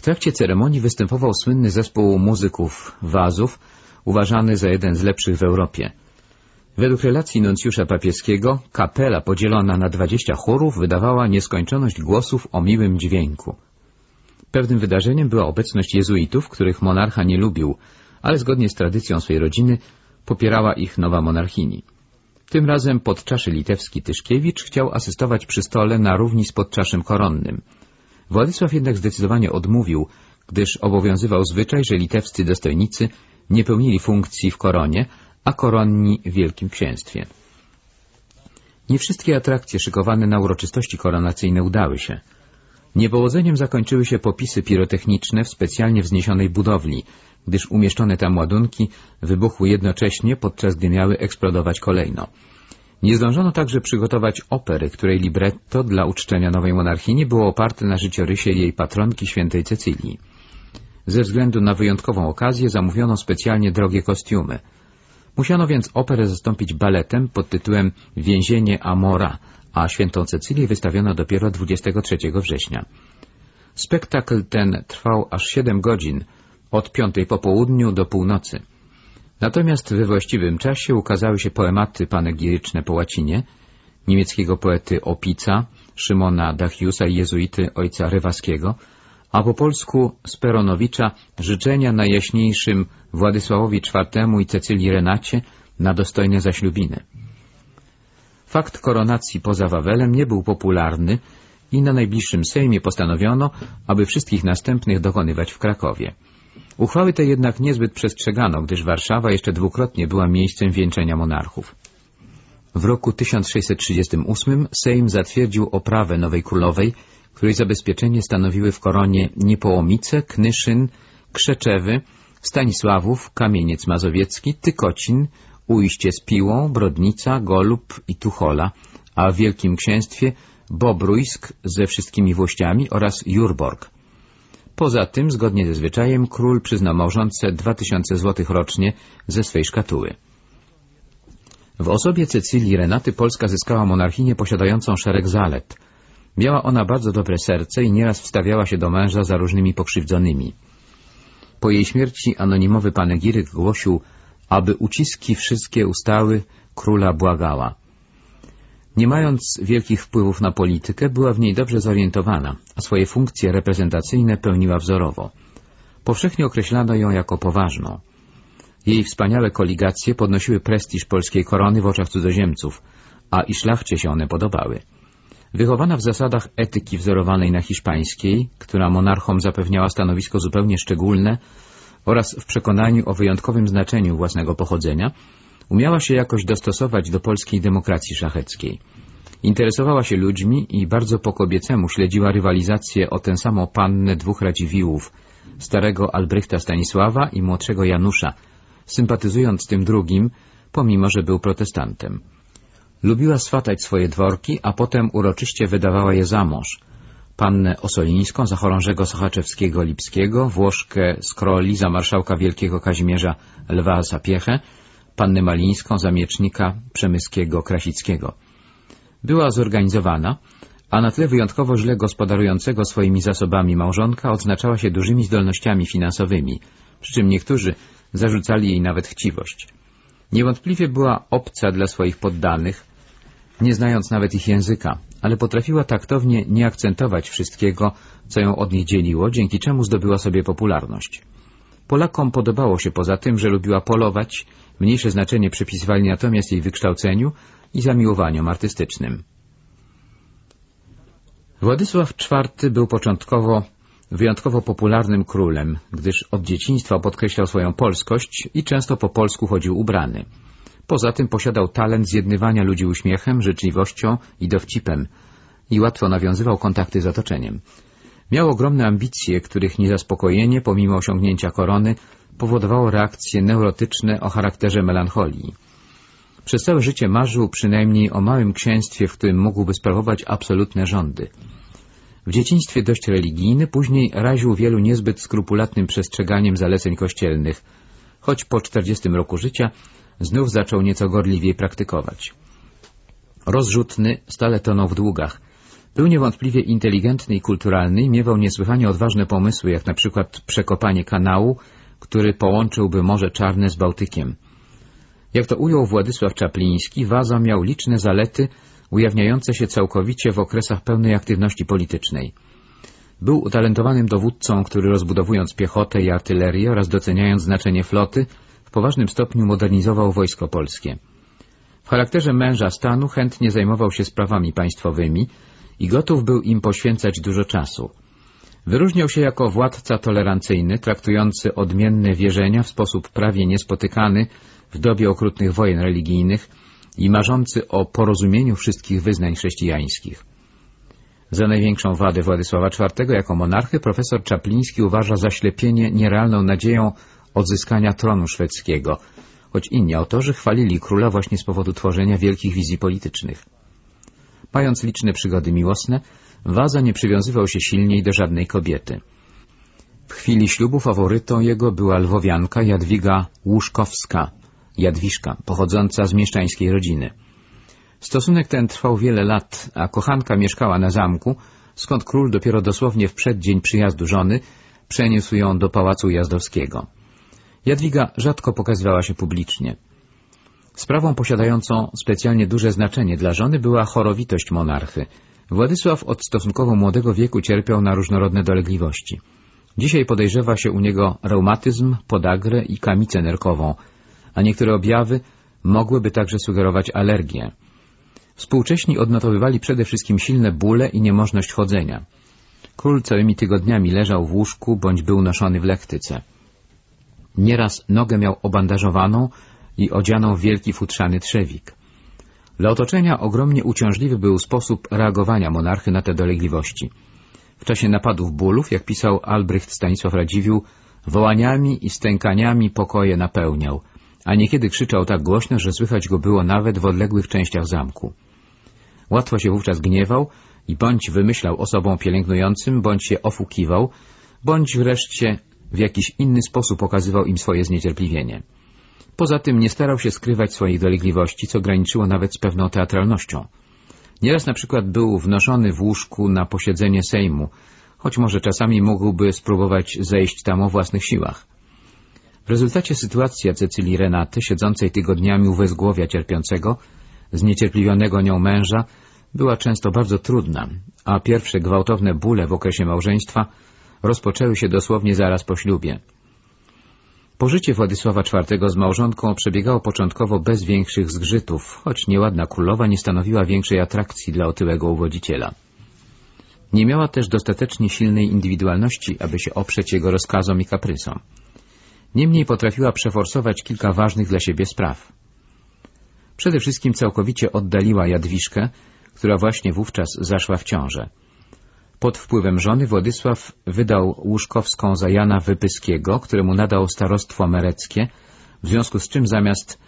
W trakcie ceremonii występował słynny zespół muzyków Wazów, uważany za jeden z lepszych w Europie. Według relacji nuncjusza papieskiego, kapela podzielona na dwadzieścia chórów wydawała nieskończoność głosów o miłym dźwięku. Pewnym wydarzeniem była obecność jezuitów, których monarcha nie lubił, ale zgodnie z tradycją swojej rodziny popierała ich nowa monarchini. Tym razem podczaszy litewski Tyszkiewicz chciał asystować przy stole na równi z podczaszym koronnym. Władysław jednak zdecydowanie odmówił, gdyż obowiązywał zwyczaj, że litewscy dostojnicy nie pełnili funkcji w koronie, a koronni w Wielkim Księstwie. Nie wszystkie atrakcje szykowane na uroczystości koronacyjne udały się. Niepowodzeniem zakończyły się popisy pirotechniczne w specjalnie wzniesionej budowli, gdyż umieszczone tam ładunki wybuchły jednocześnie, podczas gdy miały eksplodować kolejno. Nie zdążono także przygotować opery, której libretto dla uczczenia nowej monarchini było oparte na życiorysie jej patronki świętej Cecylii. Ze względu na wyjątkową okazję zamówiono specjalnie drogie kostiumy. Musiano więc operę zastąpić baletem pod tytułem Więzienie Amora, a świętą Cecylię wystawiono dopiero 23 września. Spektakl ten trwał aż 7 godzin, od piątej po południu do północy. Natomiast we właściwym czasie ukazały się poematy panegiryczne po łacinie, niemieckiego poety Opica, Szymona Dachiusa i jezuity ojca Rywaskiego, a po polsku Speronowicza życzenia najjaśniejszym Władysławowi IV i Cecylii Renacie na dostojne zaślubiny. Fakt koronacji poza Wawelem nie był popularny i na najbliższym Sejmie postanowiono, aby wszystkich następnych dokonywać w Krakowie. Uchwały te jednak niezbyt przestrzegano, gdyż Warszawa jeszcze dwukrotnie była miejscem wieńczenia monarchów. W roku 1638 Sejm zatwierdził oprawę nowej królowej, której zabezpieczenie stanowiły w koronie Niepołomice, Knyszyn, Krzeczewy, Stanisławów, Kamieniec Mazowiecki, Tykocin, Ujście z Piłą, Brodnica, Golub i Tuchola, a w Wielkim Księstwie Bobrójsk ze wszystkimi włościami oraz Jurborg. Poza tym, zgodnie ze zwyczajem, król przyznał małżonce 2000 złotych rocznie ze swej szkatuły. W osobie Cecylii Renaty Polska zyskała monarchinię posiadającą szereg zalet. Miała ona bardzo dobre serce i nieraz wstawiała się do męża za różnymi pokrzywdzonymi. Po jej śmierci anonimowy panegiryk głosił, aby uciski wszystkie ustały, króla błagała. Nie mając wielkich wpływów na politykę, była w niej dobrze zorientowana, a swoje funkcje reprezentacyjne pełniła wzorowo. Powszechnie określano ją jako poważną. Jej wspaniałe koligacje podnosiły prestiż polskiej korony w oczach cudzoziemców, a i szlachcie się one podobały. Wychowana w zasadach etyki wzorowanej na hiszpańskiej, która monarchom zapewniała stanowisko zupełnie szczególne oraz w przekonaniu o wyjątkowym znaczeniu własnego pochodzenia, umiała się jakoś dostosować do polskiej demokracji szlacheckiej. Interesowała się ludźmi i bardzo po kobiecemu śledziła rywalizację o tę samą pannę dwóch Radziwiłłów, starego Albrechta Stanisława i młodszego Janusza, sympatyzując tym drugim, pomimo że był protestantem. Lubiła swatać swoje dworki, a potem uroczyście wydawała je za mąż. Pannę Osolińską za chorążego Sochaczewskiego Lipskiego, Włoszkę z Kroli za marszałka wielkiego Kazimierza Lwa Sapiechę, pannę Malińską za miecznika Przemyskiego Krasickiego. Była zorganizowana, a na tle wyjątkowo źle gospodarującego swoimi zasobami małżonka odznaczała się dużymi zdolnościami finansowymi, przy czym niektórzy zarzucali jej nawet chciwość. Niewątpliwie była obca dla swoich poddanych, nie znając nawet ich języka, ale potrafiła taktownie nie akcentować wszystkiego, co ją od nich dzieliło, dzięki czemu zdobyła sobie popularność. Polakom podobało się poza tym, że lubiła polować, mniejsze znaczenie przypisywali natomiast jej wykształceniu i zamiłowaniom artystycznym. Władysław IV był początkowo wyjątkowo popularnym królem, gdyż od dzieciństwa podkreślał swoją polskość i często po polsku chodził ubrany. Poza tym posiadał talent zjednywania ludzi uśmiechem, życzliwością i dowcipem i łatwo nawiązywał kontakty z otoczeniem. Miał ogromne ambicje, których niezaspokojenie, pomimo osiągnięcia korony, powodowało reakcje neurotyczne o charakterze melancholii. Przez całe życie marzył przynajmniej o małym księstwie, w którym mógłby sprawować absolutne rządy. W dzieciństwie dość religijny, później raził wielu niezbyt skrupulatnym przestrzeganiem zaleceń kościelnych, choć po czterdziestym roku życia znów zaczął nieco gorliwiej praktykować. Rozrzutny stale tonął w długach. Był niewątpliwie inteligentny i kulturalny i miewał niesłychanie odważne pomysły, jak na przykład przekopanie kanału, który połączyłby Morze Czarne z Bałtykiem. Jak to ujął Władysław Czapliński, Waza miał liczne zalety ujawniające się całkowicie w okresach pełnej aktywności politycznej. Był utalentowanym dowódcą, który rozbudowując piechotę i artylerię oraz doceniając znaczenie floty, w poważnym stopniu modernizował wojsko polskie. W charakterze męża stanu chętnie zajmował się sprawami państwowymi i gotów był im poświęcać dużo czasu. Wyróżniał się jako władca tolerancyjny, traktujący odmienne wierzenia w sposób prawie niespotykany w dobie okrutnych wojen religijnych i marzący o porozumieniu wszystkich wyznań chrześcijańskich. Za największą wadę Władysława IV jako monarchy profesor Czapliński uważa zaślepienie nierealną nadzieją odzyskania tronu szwedzkiego, choć inni autorzy chwalili króla właśnie z powodu tworzenia wielkich wizji politycznych. Mając liczne przygody miłosne, Waza nie przywiązywał się silniej do żadnej kobiety. W chwili ślubu faworytą jego była lwowianka Jadwiga Łuszkowska, Jadwiszka, pochodząca z mieszczańskiej rodziny. Stosunek ten trwał wiele lat, a kochanka mieszkała na zamku, skąd król dopiero dosłownie w przeddzień przyjazdu żony przeniósł ją do pałacu jazdowskiego. Jadwiga rzadko pokazywała się publicznie. Sprawą posiadającą specjalnie duże znaczenie dla żony była chorowitość monarchy. Władysław od stosunkowo młodego wieku cierpiał na różnorodne dolegliwości. Dzisiaj podejrzewa się u niego reumatyzm, podagrę i kamicę nerkową, a niektóre objawy mogłyby także sugerować alergię. Współcześni odnotowywali przede wszystkim silne bóle i niemożność chodzenia. Król całymi tygodniami leżał w łóżku bądź był noszony w lektyce. Nieraz nogę miał obandażowaną i odzianą w wielki futrzany trzewik. Dla otoczenia ogromnie uciążliwy był sposób reagowania monarchy na te dolegliwości. W czasie napadów bólów, jak pisał Albrecht Stanisław Radziwiłł, wołaniami i stękaniami pokoje napełniał, a niekiedy krzyczał tak głośno, że słychać go było nawet w odległych częściach zamku. Łatwo się wówczas gniewał i bądź wymyślał osobom pielęgnującym, bądź się ofukiwał, bądź wreszcie w jakiś inny sposób okazywał im swoje zniecierpliwienie. Poza tym nie starał się skrywać swoich dolegliwości, co graniczyło nawet z pewną teatralnością. Nieraz na przykład był wnoszony w łóżku na posiedzenie Sejmu, choć może czasami mógłby spróbować zejść tam o własnych siłach. W rezultacie sytuacja Cecylii Renaty, siedzącej tygodniami u wezgłowia cierpiącego, zniecierpliwionego nią męża, była często bardzo trudna, a pierwsze gwałtowne bóle w okresie małżeństwa rozpoczęły się dosłownie zaraz po ślubie. Pożycie Władysława IV z małżonką przebiegało początkowo bez większych zgrzytów, choć nieładna królowa nie stanowiła większej atrakcji dla otyłego uwodziciela. Nie miała też dostatecznie silnej indywidualności, aby się oprzeć jego rozkazom i kaprysom. Niemniej potrafiła przeforsować kilka ważnych dla siebie spraw. Przede wszystkim całkowicie oddaliła Jadwiszkę, która właśnie wówczas zaszła w ciążę. Pod wpływem żony Władysław wydał Łuszkowską za Jana Wypyskiego, któremu nadał starostwo mereckie, w związku z czym zamiast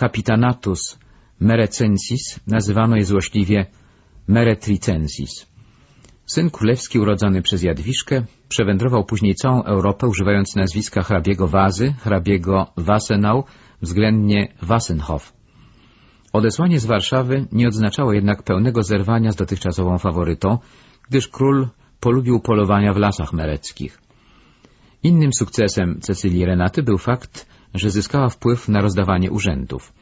capitanatus merecensis nazywano je złośliwie meretricensis. Syn królewski urodzony przez Jadwiszkę przewędrował później całą Europę używając nazwiska hrabiego Wazy, hrabiego Wassenau, względnie Wassenhof. Odesłanie z Warszawy nie odznaczało jednak pełnego zerwania z dotychczasową faworytą, gdyż król polubił polowania w lasach mereckich. Innym sukcesem Cecylii Renaty był fakt, że zyskała wpływ na rozdawanie urzędów.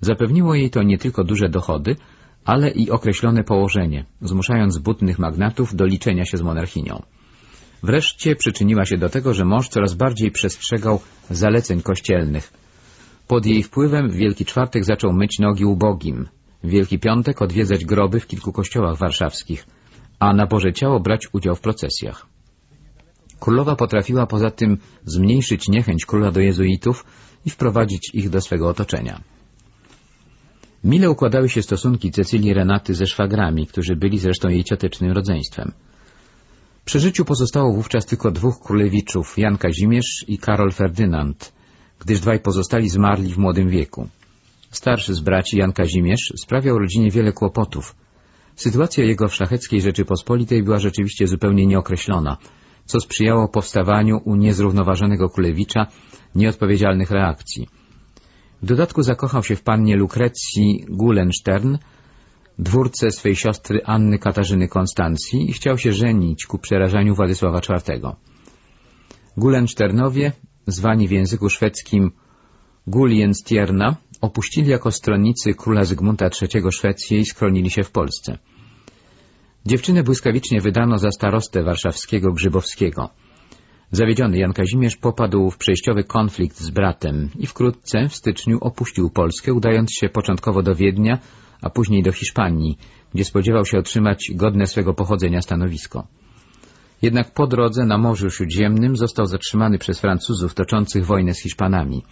Zapewniło jej to nie tylko duże dochody, ale i określone położenie, zmuszając butnych magnatów do liczenia się z monarchinią. Wreszcie przyczyniła się do tego, że mąż coraz bardziej przestrzegał zaleceń kościelnych. Pod jej wpływem Wielki Czwartek zaczął myć nogi ubogim, Wielki Piątek odwiedzać groby w kilku kościołach warszawskich, a na Boże Ciało brać udział w procesjach. Królowa potrafiła poza tym zmniejszyć niechęć króla do jezuitów i wprowadzić ich do swego otoczenia. Mile układały się stosunki Cecylii Renaty ze szwagrami, którzy byli zresztą jej ciotecznym rodzeństwem. Przy życiu pozostało wówczas tylko dwóch królewiczów, Jan Kazimierz i Karol Ferdynand, gdyż dwaj pozostali zmarli w młodym wieku. Starszy z braci Jan Kazimierz sprawiał rodzinie wiele kłopotów. Sytuacja jego w szlacheckiej Rzeczypospolitej była rzeczywiście zupełnie nieokreślona, co sprzyjało powstawaniu u niezrównoważonego królewicza nieodpowiedzialnych reakcji. W dodatku zakochał się w pannie Lukrecji Gulenstern, dwórce swej siostry Anny Katarzyny Konstancji i chciał się żenić ku przerażaniu Władysława IV. Gulenszternowie, zwani w języku szwedzkim Gulienstierna, opuścili jako stronnicy króla Zygmunta III Szwecję i skronili się w Polsce. Dziewczynę błyskawicznie wydano za starostę warszawskiego Grzybowskiego. Zawiedziony Jan Kazimierz popadł w przejściowy konflikt z bratem i wkrótce w styczniu opuścił Polskę, udając się początkowo do Wiednia, a później do Hiszpanii, gdzie spodziewał się otrzymać godne swego pochodzenia stanowisko. Jednak po drodze na Morzu Śródziemnym został zatrzymany przez Francuzów toczących wojnę z Hiszpanami.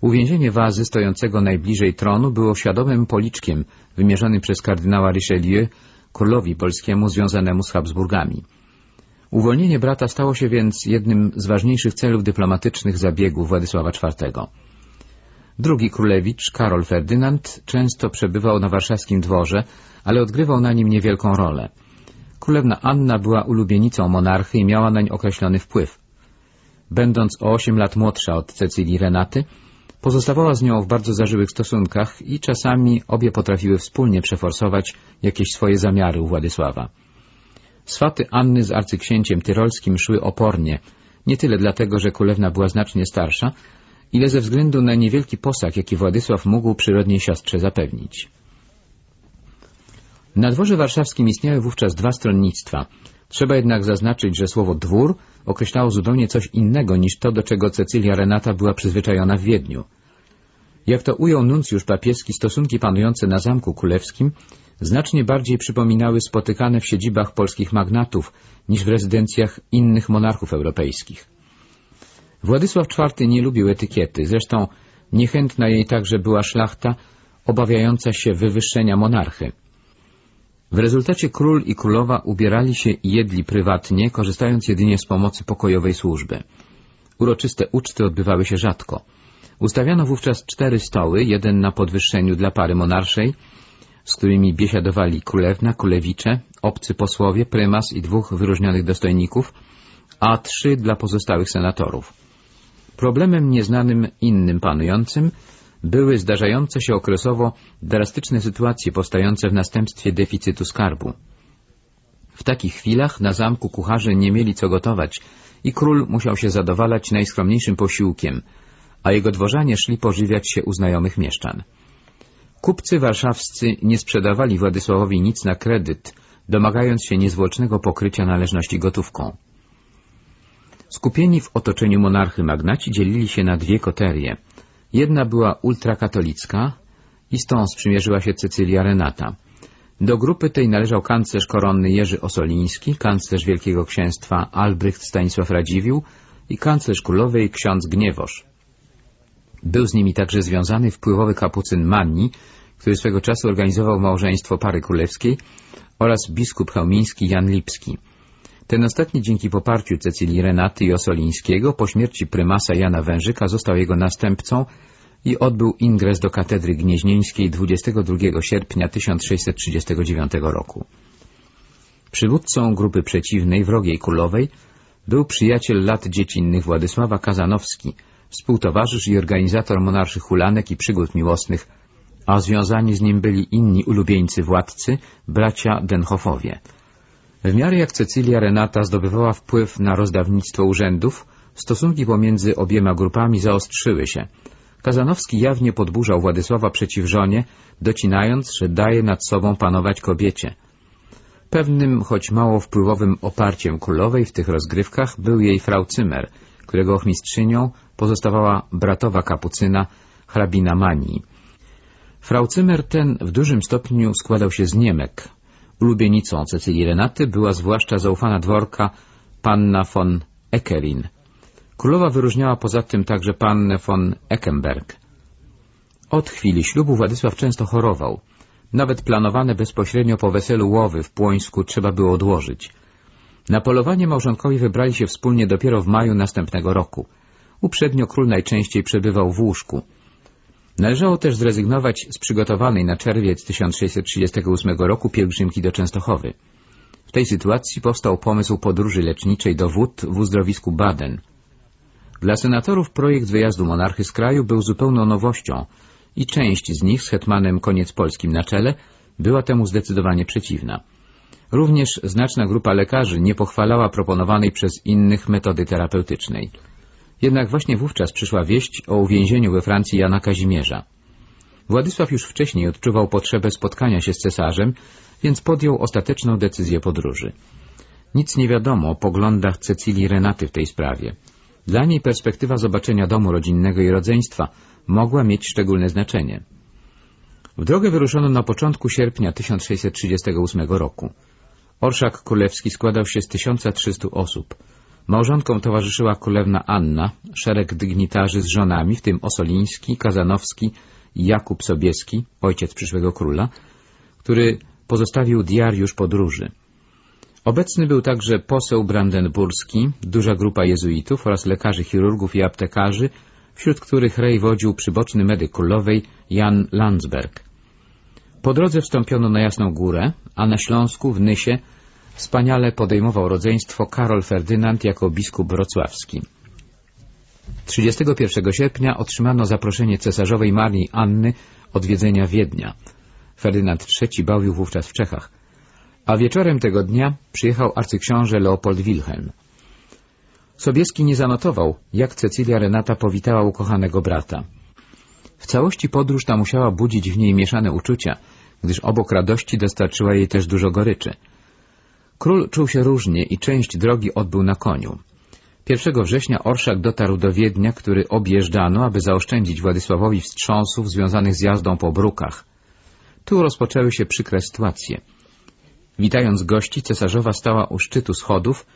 Uwięzienie wazy stojącego najbliżej tronu było świadomym policzkiem wymierzonym przez kardynała Richelieu królowi polskiemu związanemu z Habsburgami. Uwolnienie brata stało się więc jednym z ważniejszych celów dyplomatycznych zabiegów Władysława IV. Drugi królewicz, Karol Ferdynand, często przebywał na warszawskim dworze, ale odgrywał na nim niewielką rolę. Królewna Anna była ulubienicą monarchy i miała nań określony wpływ. Będąc o osiem lat młodsza od Cecylii Renaty, pozostawała z nią w bardzo zażyłych stosunkach i czasami obie potrafiły wspólnie przeforsować jakieś swoje zamiary u Władysława. Swaty Anny z arcyksięciem tyrolskim szły opornie, nie tyle dlatego, że królewna była znacznie starsza, ile ze względu na niewielki posag, jaki Władysław mógł przyrodniej siostrze zapewnić. Na dworze warszawskim istniały wówczas dwa stronnictwa. Trzeba jednak zaznaczyć, że słowo dwór określało zupełnie coś innego niż to, do czego Cecylia Renata była przyzwyczajona w Wiedniu. Jak to ujął nuncjusz papieski, stosunki panujące na Zamku Królewskim znacznie bardziej przypominały spotykane w siedzibach polskich magnatów niż w rezydencjach innych monarchów europejskich. Władysław IV nie lubił etykiety, zresztą niechętna jej także była szlachta, obawiająca się wywyższenia monarchy. W rezultacie król i królowa ubierali się i jedli prywatnie, korzystając jedynie z pomocy pokojowej służby. Uroczyste uczty odbywały się rzadko. Ustawiano wówczas cztery stoły, jeden na podwyższeniu dla pary monarszej, z którymi biesiadowali królewna, królewicze, obcy posłowie, prymas i dwóch wyróżnionych dostojników, a trzy dla pozostałych senatorów. Problemem nieznanym innym panującym były zdarzające się okresowo drastyczne sytuacje powstające w następstwie deficytu skarbu. W takich chwilach na zamku kucharze nie mieli co gotować i król musiał się zadowalać najskromniejszym posiłkiem, a jego dworzanie szli pożywiać się u znajomych mieszczan. Kupcy warszawscy nie sprzedawali Władysławowi nic na kredyt, domagając się niezwłocznego pokrycia należności gotówką. Skupieni w otoczeniu monarchy magnaci dzielili się na dwie koterie. Jedna była ultrakatolicka i z tą sprzymierzyła się Cecylia Renata. Do grupy tej należał kanclerz koronny Jerzy Osoliński, kanclerz Wielkiego Księstwa Albrecht Stanisław Radziwiłł i kanclerz królowej ksiądz Gniewosz. Był z nimi także związany wpływowy kapucyn Manni, który swego czasu organizował małżeństwo pary królewskiej oraz biskup chełmiński Jan Lipski. Ten ostatni dzięki poparciu Cecylii Renaty i Osolińskiego po śmierci prymasa Jana Wężyka został jego następcą i odbył ingres do katedry gnieźnieńskiej 22 sierpnia 1639 roku. Przywódcą grupy przeciwnej, wrogiej królowej, był przyjaciel lat dziecinnych Władysława Kazanowski, współtowarzysz i organizator monarszych hulanek i przygód miłosnych, a związani z nim byli inni ulubieńcy władcy, bracia Denhoffowie. W miarę jak Cecylia Renata zdobywała wpływ na rozdawnictwo urzędów, stosunki pomiędzy obiema grupami zaostrzyły się. Kazanowski jawnie podburzał Władysława przeciw żonie, docinając, że daje nad sobą panować kobiecie. Pewnym, choć mało wpływowym oparciem królowej w tych rozgrywkach był jej frau Cymer, którego ochmistrzynią pozostawała bratowa kapucyna, hrabina Manii. Frau Cymer ten w dużym stopniu składał się z Niemek, Ulubienicą Cecylii Renaty była zwłaszcza zaufana dworka panna von Eckerin. Królowa wyróżniała poza tym także pannę von Eckenberg. Od chwili ślubu Władysław często chorował. Nawet planowane bezpośrednio po weselu łowy w Płońsku trzeba było odłożyć. Na polowanie małżonkowi wybrali się wspólnie dopiero w maju następnego roku. Uprzednio król najczęściej przebywał w łóżku. Należało też zrezygnować z przygotowanej na czerwiec 1638 roku pielgrzymki do Częstochowy. W tej sytuacji powstał pomysł podróży leczniczej do wód w uzdrowisku Baden. Dla senatorów projekt wyjazdu monarchy z kraju był zupełną nowością i część z nich z hetmanem Koniec Polskim na czele była temu zdecydowanie przeciwna. Również znaczna grupa lekarzy nie pochwalała proponowanej przez innych metody terapeutycznej. Jednak właśnie wówczas przyszła wieść o uwięzieniu we Francji Jana Kazimierza. Władysław już wcześniej odczuwał potrzebę spotkania się z cesarzem, więc podjął ostateczną decyzję podróży. Nic nie wiadomo o poglądach Cecilii Renaty w tej sprawie. Dla niej perspektywa zobaczenia domu rodzinnego i rodzeństwa mogła mieć szczególne znaczenie. W drogę wyruszono na początku sierpnia 1638 roku. Orszak królewski składał się z 1300 osób. Małżonkom towarzyszyła królewna Anna, szereg dygnitarzy z żonami, w tym Osoliński, Kazanowski i Jakub Sobieski, ojciec przyszłego króla, który pozostawił diariusz podróży. Obecny był także poseł brandenburski, duża grupa jezuitów oraz lekarzy chirurgów i aptekarzy, wśród których rej wodził przyboczny medyk królowej Jan Landsberg. Po drodze wstąpiono na Jasną Górę, a na Śląsku, w Nysie, wspaniale podejmował rodzeństwo Karol Ferdynand jako biskup wrocławski. 31 sierpnia otrzymano zaproszenie cesarzowej Marii Anny odwiedzenia Wiednia. Ferdynand III bawił wówczas w Czechach, a wieczorem tego dnia przyjechał arcyksiąże Leopold Wilhelm. Sobieski nie zanotował, jak Cecylia Renata powitała ukochanego brata. W całości podróż ta musiała budzić w niej mieszane uczucia, gdyż obok radości dostarczyła jej też dużo goryczy. Król czuł się różnie i część drogi odbył na koniu. 1 września Orszak dotarł do Wiednia, który objeżdżano, aby zaoszczędzić Władysławowi wstrząsów związanych z jazdą po brukach. Tu rozpoczęły się przykre sytuacje. Witając gości, cesarzowa stała u szczytu schodów,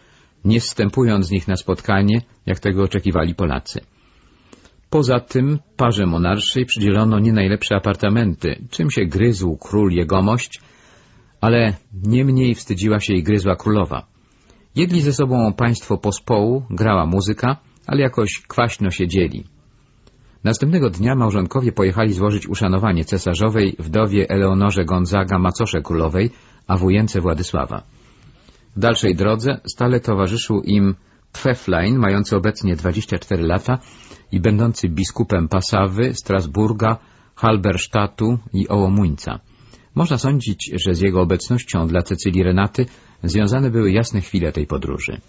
nie wstępując z nich na spotkanie, jak tego oczekiwali Polacy. Poza tym parze monarszej przydzielono nie najlepsze apartamenty, czym się gryzł król jegomość, ale nie mniej wstydziła się i gryzła królowa. Jedli ze sobą państwo pospołu, grała muzyka, ale jakoś kwaśno się dzieli. Następnego dnia małżonkowie pojechali złożyć uszanowanie cesarzowej wdowie Eleonorze Gonzaga, macosze królowej, a wujence Władysława. W dalszej drodze stale towarzyszył im Pfefflein, mający obecnie 24 lata i będący biskupem Pasawy, Strasburga, Halberstadtu i Ołomuńca. Można sądzić, że z jego obecnością dla Cecylii Renaty związane były jasne chwile tej podróży.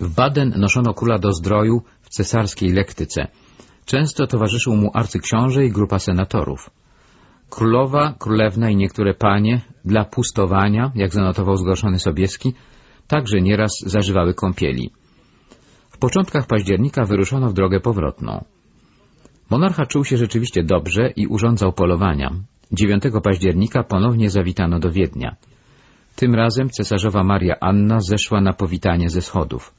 W Baden noszono króla do zdroju w cesarskiej lektyce. Często towarzyszył mu arcyksiąże i grupa senatorów. Królowa, królewna i niektóre panie dla pustowania, jak zanotował zgorszony Sobieski, także nieraz zażywały kąpieli. W początkach października wyruszono w drogę powrotną. Monarcha czuł się rzeczywiście dobrze i urządzał polowania. 9 października ponownie zawitano do Wiednia. Tym razem cesarzowa Maria Anna zeszła na powitanie ze schodów.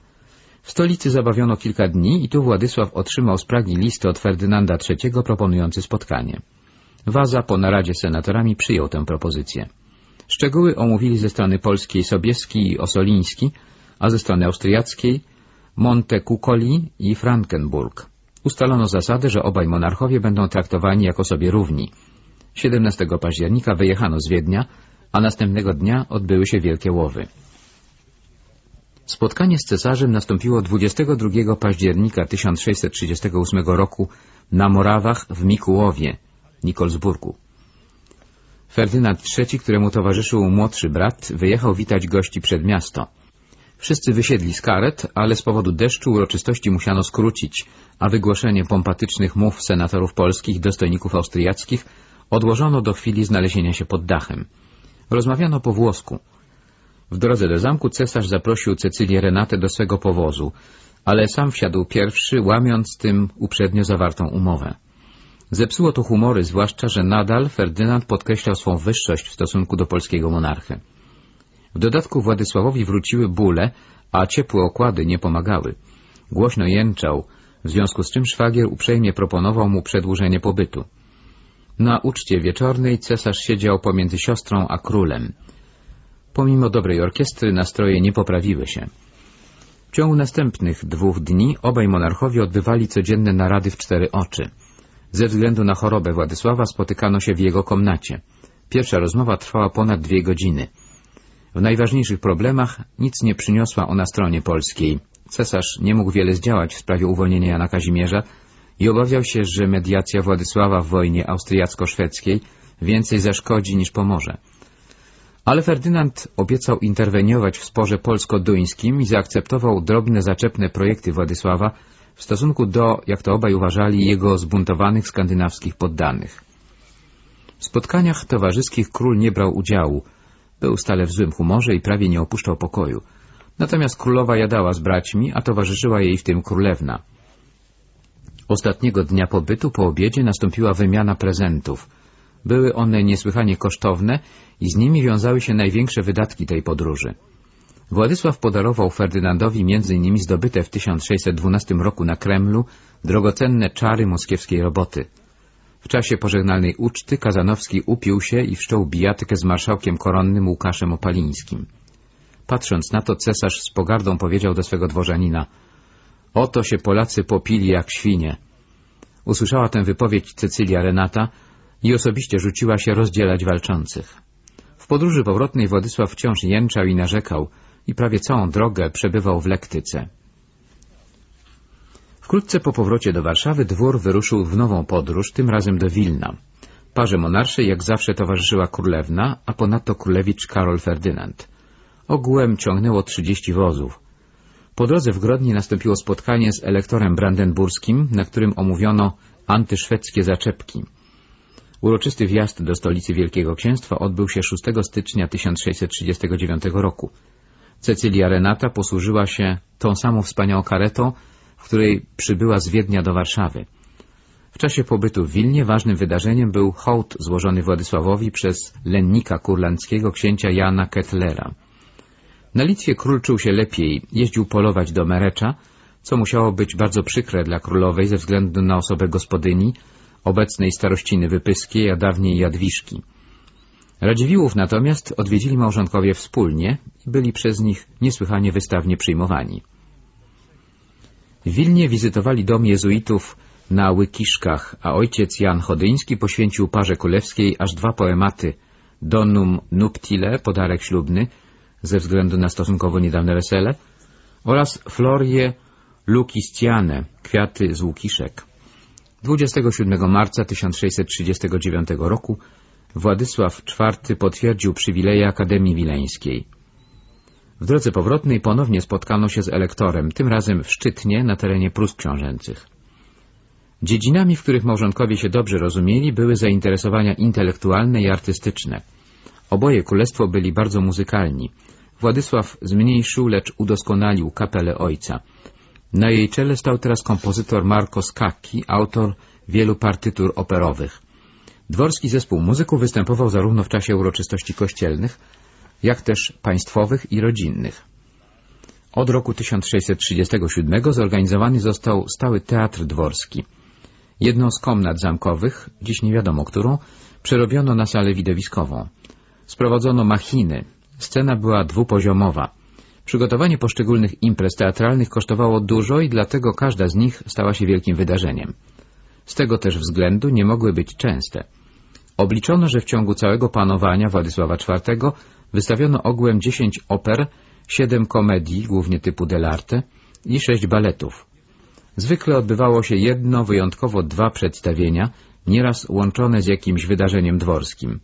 W stolicy zabawiono kilka dni i tu Władysław otrzymał z Pragi listy od Ferdynanda III proponujący spotkanie. Waza po naradzie senatorami przyjął tę propozycję. Szczegóły omówili ze strony polskiej Sobieski i Osoliński, a ze strony austriackiej Montecuccoli i Frankenburg. Ustalono zasadę, że obaj monarchowie będą traktowani jako sobie równi. 17 października wyjechano z Wiednia, a następnego dnia odbyły się wielkie łowy. Spotkanie z cesarzem nastąpiło 22 października 1638 roku na Morawach w Mikułowie, Nikolsburgu. Ferdynand III, któremu towarzyszył młodszy brat, wyjechał witać gości przed miasto. Wszyscy wysiedli z karet, ale z powodu deszczu uroczystości musiano skrócić, a wygłoszenie pompatycznych mów senatorów polskich, dostojników austriackich odłożono do chwili znalezienia się pod dachem. Rozmawiano po włosku. W drodze do zamku cesarz zaprosił Cecylię Renatę do swego powozu, ale sam wsiadł pierwszy, łamiąc tym uprzednio zawartą umowę. Zepsuło to humory, zwłaszcza, że nadal Ferdynand podkreślał swą wyższość w stosunku do polskiego monarchy. W dodatku Władysławowi wróciły bóle, a ciepłe okłady nie pomagały. Głośno jęczał, w związku z czym szwagier uprzejmie proponował mu przedłużenie pobytu. Na uczcie wieczornej cesarz siedział pomiędzy siostrą a królem. Pomimo dobrej orkiestry nastroje nie poprawiły się. W ciągu następnych dwóch dni obaj monarchowie odbywali codzienne narady w cztery oczy. Ze względu na chorobę Władysława spotykano się w jego komnacie. Pierwsza rozmowa trwała ponad dwie godziny. W najważniejszych problemach nic nie przyniosła ona stronie polskiej. Cesarz nie mógł wiele zdziałać w sprawie uwolnienia Jana Kazimierza i obawiał się, że mediacja Władysława w wojnie austriacko-szwedzkiej więcej zaszkodzi niż pomoże. Ale Ferdynand obiecał interweniować w sporze polsko-duńskim i zaakceptował drobne zaczepne projekty Władysława w stosunku do, jak to obaj uważali, jego zbuntowanych skandynawskich poddanych. W spotkaniach towarzyskich król nie brał udziału, był stale w złym humorze i prawie nie opuszczał pokoju. Natomiast królowa jadała z braćmi, a towarzyszyła jej w tym królewna. Ostatniego dnia pobytu po obiedzie nastąpiła wymiana prezentów. Były one niesłychanie kosztowne i z nimi wiązały się największe wydatki tej podróży. Władysław podarował Ferdynandowi m.in. zdobyte w 1612 roku na Kremlu drogocenne czary moskiewskiej roboty. W czasie pożegnalnej uczty Kazanowski upił się i wszczął bijatykę z marszałkiem koronnym Łukaszem Opalińskim. Patrząc na to, cesarz z pogardą powiedział do swego dworzanina — Oto się Polacy popili jak świnie. Usłyszała tę wypowiedź Cecylia Renata i osobiście rzuciła się rozdzielać walczących. W podróży powrotnej Władysław wciąż jęczał i narzekał i prawie całą drogę przebywał w lektyce. Wkrótce po powrocie do Warszawy dwór wyruszył w nową podróż, tym razem do Wilna. Parze monarszej jak zawsze towarzyszyła królewna, a ponadto królewicz Karol Ferdynand. Ogółem ciągnęło trzydzieści wozów. Po drodze w Grodnie nastąpiło spotkanie z elektorem brandenburskim, na którym omówiono antyszwedzkie zaczepki. Uroczysty wjazd do stolicy Wielkiego Księstwa odbył się 6 stycznia 1639 roku. Cecylia Renata posłużyła się tą samą wspaniałą karetą, w której przybyła z Wiednia do Warszawy. W czasie pobytu w Wilnie ważnym wydarzeniem był hołd złożony Władysławowi przez lennika kurlandzkiego księcia Jana Kettlera. Na Litwie król czuł się lepiej, jeździł polować do Merecza, co musiało być bardzo przykre dla królowej ze względu na osobę gospodyni, obecnej starościny Wypyskiej, a dawniej Jadwiszki. Radziwiłłów natomiast odwiedzili małżonkowie wspólnie i byli przez nich niesłychanie wystawnie przyjmowani. W Wilnie wizytowali dom jezuitów na Łykiszkach, a ojciec Jan Chodyński poświęcił parze królewskiej aż dwa poematy Donum Nuptile, podarek ślubny, ze względu na stosunkowo niedawne wesele, oraz Florie Lukistiane, kwiaty z łukiszek. 27 marca 1639 roku Władysław IV potwierdził przywileje Akademii Wileńskiej. W drodze powrotnej ponownie spotkano się z elektorem, tym razem w Szczytnie na terenie Prus Książęcych. Dziedzinami, w których małżonkowie się dobrze rozumieli, były zainteresowania intelektualne i artystyczne. Oboje królestwo byli bardzo muzykalni. Władysław zmniejszył, lecz udoskonalił kapelę ojca. Na jej czele stał teraz kompozytor Marco Scacchi, autor wielu partytur operowych. Dworski zespół muzyków występował zarówno w czasie uroczystości kościelnych, jak też państwowych i rodzinnych. Od roku 1637 zorganizowany został stały teatr dworski. Jedną z komnat zamkowych, dziś nie wiadomo którą, przerobiono na salę widowiskową. Sprowadzono machiny. Scena była dwupoziomowa. Przygotowanie poszczególnych imprez teatralnych kosztowało dużo i dlatego każda z nich stała się wielkim wydarzeniem. Z tego też względu nie mogły być częste. Obliczono, że w ciągu całego panowania Władysława IV wystawiono ogółem 10 oper, 7 komedii, głównie typu dell'arte, i 6 baletów. Zwykle odbywało się jedno, wyjątkowo dwa przedstawienia, nieraz łączone z jakimś wydarzeniem dworskim.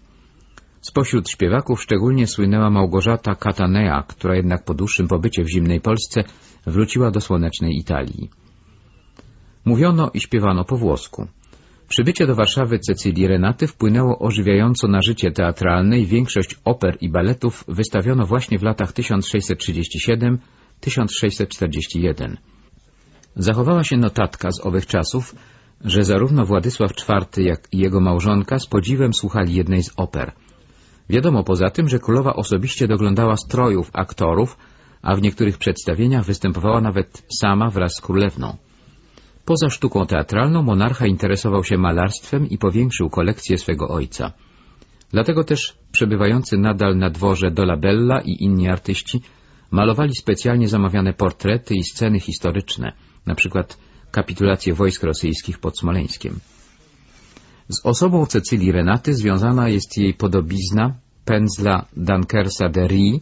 Spośród śpiewaków szczególnie słynęła Małgorzata Catanea, która jednak po dłuższym pobycie w zimnej Polsce wróciła do słonecznej Italii. Mówiono i śpiewano po włosku. Przybycie do Warszawy Cecylii Renaty wpłynęło ożywiająco na życie teatralne i większość oper i baletów wystawiono właśnie w latach 1637-1641. Zachowała się notatka z owych czasów, że zarówno Władysław IV, jak i jego małżonka z podziwem słuchali jednej z oper. Wiadomo poza tym, że królowa osobiście doglądała strojów aktorów, a w niektórych przedstawieniach występowała nawet sama wraz z królewną. Poza sztuką teatralną monarcha interesował się malarstwem i powiększył kolekcję swego ojca. Dlatego też przebywający nadal na dworze Dolabella i inni artyści malowali specjalnie zamawiane portrety i sceny historyczne, przykład kapitulację wojsk rosyjskich pod Smoleńskiem. Z osobą Cecylii Renaty związana jest jej podobizna pędzla Dankersa de Rie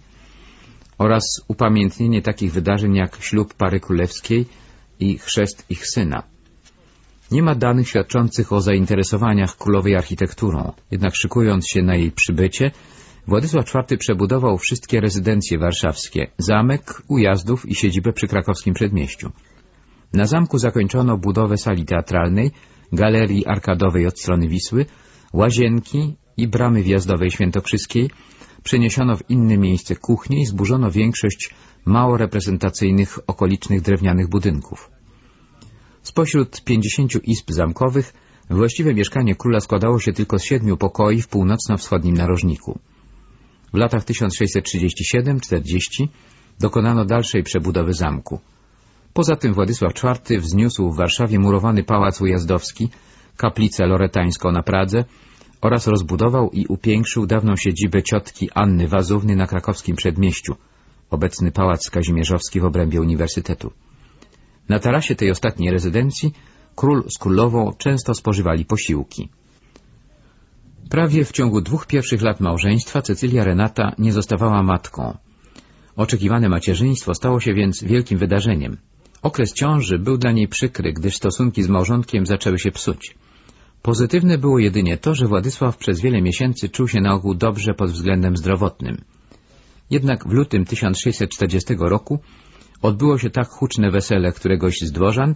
oraz upamiętnienie takich wydarzeń jak ślub pary królewskiej i chrzest ich syna. Nie ma danych świadczących o zainteresowaniach królowej architekturą, jednak szykując się na jej przybycie, Władysław IV przebudował wszystkie rezydencje warszawskie, zamek, ujazdów i siedzibę przy krakowskim przedmieściu. Na zamku zakończono budowę sali teatralnej, galerii arkadowej od strony Wisły, łazienki i bramy wjazdowej świętokrzyskiej, przeniesiono w inne miejsce kuchnię i zburzono większość mało reprezentacyjnych okolicznych drewnianych budynków. Spośród pięćdziesięciu izb zamkowych właściwe mieszkanie króla składało się tylko z siedmiu pokoi w północno-wschodnim narożniku. W latach 1667-40 dokonano dalszej przebudowy zamku. Poza tym Władysław IV wzniósł w Warszawie murowany pałac ujazdowski, kaplicę loretańską na Pradze oraz rozbudował i upiększył dawną siedzibę ciotki Anny Wazówny na krakowskim przedmieściu, obecny pałac kazimierzowski w obrębie uniwersytetu. Na tarasie tej ostatniej rezydencji król z królową często spożywali posiłki. Prawie w ciągu dwóch pierwszych lat małżeństwa Cecylia Renata nie zostawała matką. Oczekiwane macierzyństwo stało się więc wielkim wydarzeniem. Okres ciąży był dla niej przykry, gdyż stosunki z małżonkiem zaczęły się psuć. Pozytywne było jedynie to, że Władysław przez wiele miesięcy czuł się na ogół dobrze pod względem zdrowotnym. Jednak w lutym 1640 roku odbyło się tak huczne wesele któregoś z dworzan,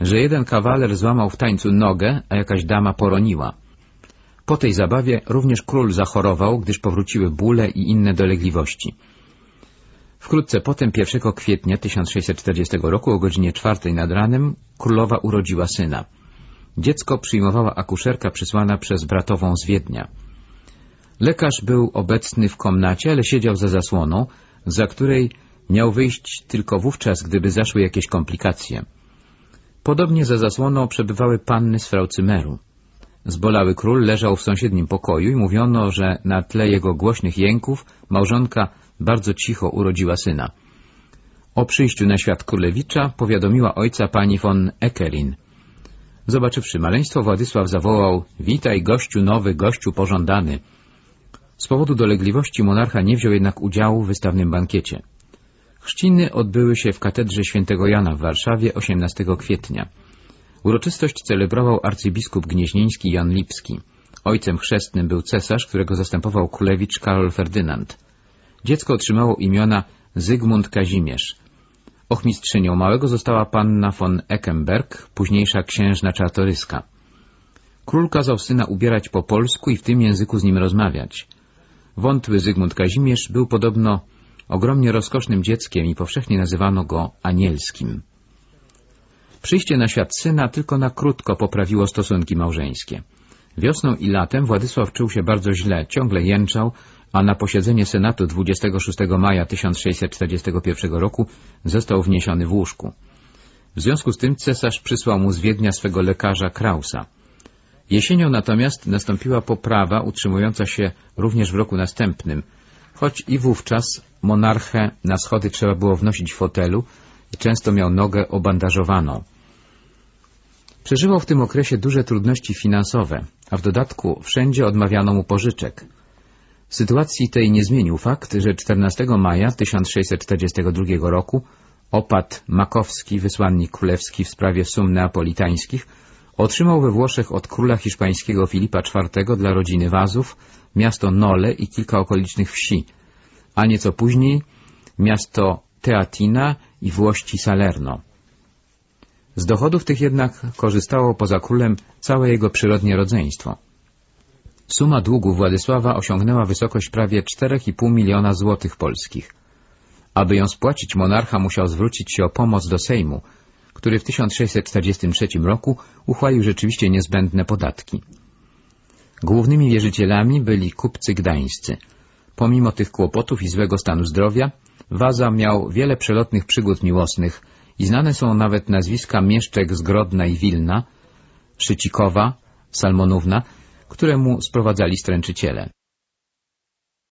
że jeden kawaler złamał w tańcu nogę, a jakaś dama poroniła. Po tej zabawie również król zachorował, gdyż powróciły bóle i inne dolegliwości. Wkrótce potem, 1 kwietnia 1640 roku o godzinie czwartej nad ranem, królowa urodziła syna. Dziecko przyjmowała akuszerka przysłana przez bratową z Wiednia. Lekarz był obecny w komnacie, ale siedział za zasłoną, za której miał wyjść tylko wówczas, gdyby zaszły jakieś komplikacje. Podobnie za zasłoną przebywały panny z Fraucymeru. Zbolały król leżał w sąsiednim pokoju i mówiono, że na tle jego głośnych jęków małżonka bardzo cicho urodziła syna. O przyjściu na świat królewicza powiadomiła ojca pani von Eckelin. Zobaczywszy maleństwo, Władysław zawołał — Witaj, gościu nowy, gościu pożądany. Z powodu dolegliwości monarcha nie wziął jednak udziału w wystawnym bankiecie. Chrzciny odbyły się w katedrze świętego Jana w Warszawie 18 kwietnia. Uroczystość celebrował arcybiskup gnieźnieński Jan Lipski. Ojcem chrzestnym był cesarz, którego zastępował królewicz Karol Ferdynand. Dziecko otrzymało imiona Zygmunt Kazimierz. Ochmistrzynią małego została panna von Eckenberg, późniejsza księżna czartoryska. Król kazał syna ubierać po polsku i w tym języku z nim rozmawiać. Wątły Zygmunt Kazimierz był podobno ogromnie rozkosznym dzieckiem i powszechnie nazywano go anielskim. Przyjście na świat syna tylko na krótko poprawiło stosunki małżeńskie. Wiosną i latem Władysław czuł się bardzo źle, ciągle jęczał, a na posiedzenie Senatu 26 maja 1641 roku został wniesiony w łóżku. W związku z tym cesarz przysłał mu z Wiednia swego lekarza Krausa. Jesienią natomiast nastąpiła poprawa utrzymująca się również w roku następnym, choć i wówczas monarchę na schody trzeba było wnosić w fotelu i często miał nogę obandażowaną. Przeżywał w tym okresie duże trudności finansowe, a w dodatku wszędzie odmawiano mu pożyczek. Sytuacji tej nie zmienił fakt, że 14 maja 1642 roku opat Makowski, wysłannik królewski w sprawie sum neapolitańskich, otrzymał we Włoszech od króla hiszpańskiego Filipa IV dla rodziny Wazów miasto Nole i kilka okolicznych wsi, a nieco później miasto Teatina i włości Salerno. Z dochodów tych jednak korzystało poza królem całe jego przyrodnie rodzeństwo. Suma długu Władysława osiągnęła wysokość prawie 4,5 miliona złotych polskich. Aby ją spłacić, monarcha musiał zwrócić się o pomoc do Sejmu, który w 1643 roku uchwalił rzeczywiście niezbędne podatki. Głównymi wierzycielami byli kupcy gdańscy. Pomimo tych kłopotów i złego stanu zdrowia, Waza miał wiele przelotnych przygód miłosnych i znane są nawet nazwiska mieszczek z Grodna i Wilna, Szycikowa, Salmonówna, które mu sprowadzali stręczyciele.